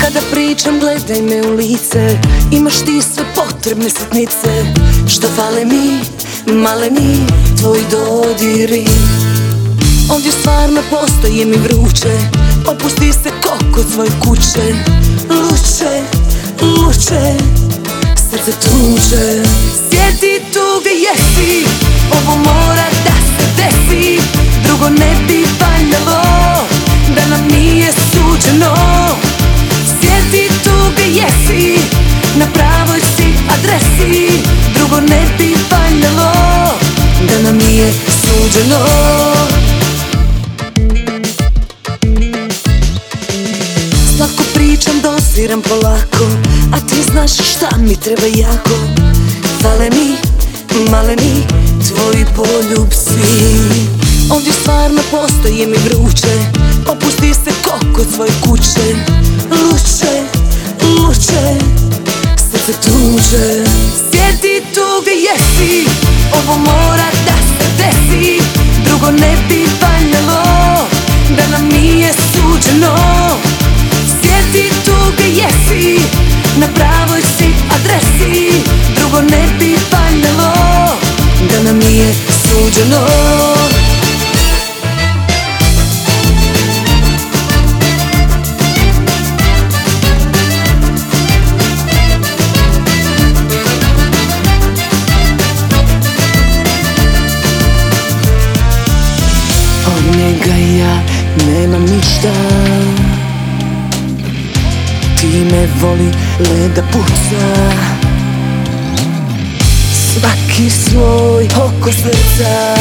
Kada pričam gledaj me u lice. Imaš ti sve potrebne sitnice. Što fale mi, male mi Tvoji dodiri. Ovdje stvarno postoje mi vruće. Opusti se kok od svoje kuće. Luče, luče Srce tuče. Sjeti tu gdje jesi. Ovo mora da se desi Drugo ne bi valjalo Da nam nije suđeno. Slatko pričam, dosiram polako A ti znaš šta mi treba jako. Fale mi, maleni, tvoji poljubci. Ovdje stvarno postoje mi vruće Opusti se od svoje kuće. Luče, gdje jesi Ovo mora da se desi. Drugo ne bi valjalo Da nam nije suđeno. Sjeti tu gdje jesi Na pravoj si adresi. Drugo ne bi valjalo Da nam nije suđeno Njega ja nemam ništa. Ti me voli leda puca. Svaki svoj oko srca.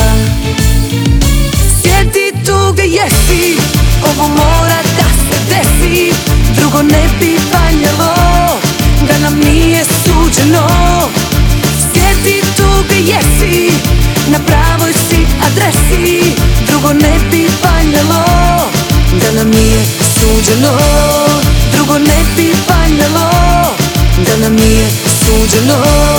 Sjeti tu gdje jesi Ovo mora da se desi. Drugo ne bi Nije suđeno Drugo ne bi valjalo Da nam nije suđeno